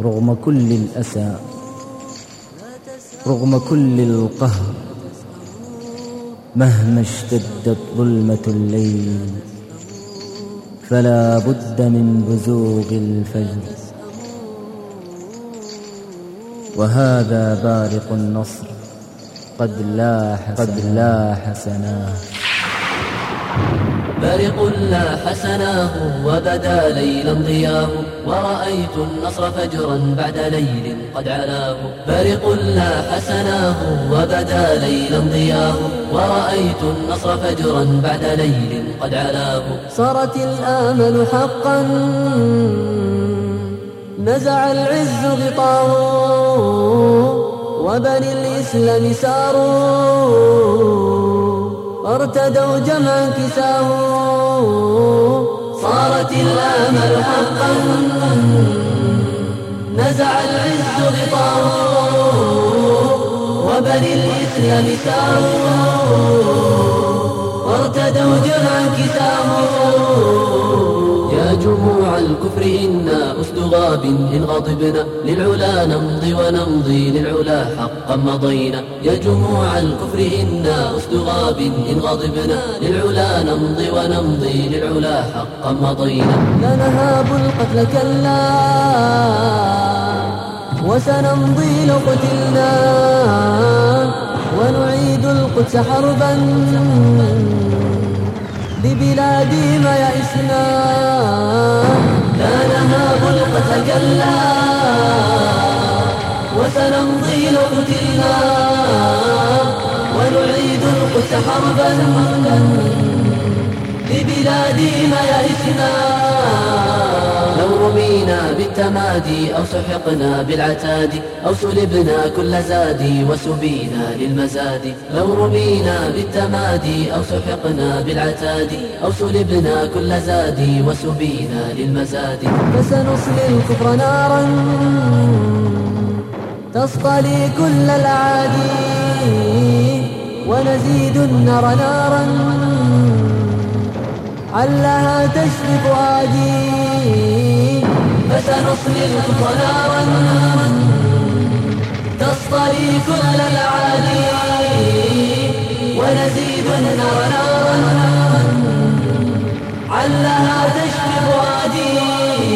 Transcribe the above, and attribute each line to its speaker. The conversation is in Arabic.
Speaker 1: رغم كل الأسى رغم كل القهر مهما اشتدت ظلمة الليل فلا بد من بزوغ الفجر. وهذا بارق النصر قد لاح قد لاح سناه.
Speaker 2: برق لاح سناه وبدا ليلا ضياه ورأيت النصر فجرا بعد ليل قد علاه. برق لاح سناه وبدا ليلا ضياه ورأيت النصر فجرا بعد ليل قد علاه.
Speaker 3: صارت الآمل حقا نزع العز غطاه وبني الإسلام ساروا. ارتدوا جمعا كساه.
Speaker 2: صارت الآمل حقا نزع العز غطاه وبني الإسلام ساروا وارتدوا جمعا كساه. الكفر إنا أسد غاب إن غضبنا للعلا نمضي ونمضي للعلا حقا مضينا يا جموع الكفر إنا أسد غاب إن غضبنا للعلا نمضي ونمضي للعلا حقا مضينا
Speaker 3: لا نهاب القتل كلا وسنمضي لو قتلنا ونعيد القدس حربا ببلادي ما يئسنا.
Speaker 2: القتل وسنمضي لو قتلنا ونعيد القدس حربا ببلادي ما يئسنا لو رمينا بالتمادي أو سحقنا بالعتاد أو سلبنا كل زادي وسبينا للمزاد. لو رمينا بالتمادي أو سحقنا بالعتاد أو سلبنا كل زادي وسبينا للمزاد.
Speaker 3: فسنصلي الكفر نارا تصطلي كل الأعادي ونزيد النار نارا علها تشرف فؤادي
Speaker 2: متى نصل الظلا تستريح على العالي ونزيد نارا. علها تشرب عادي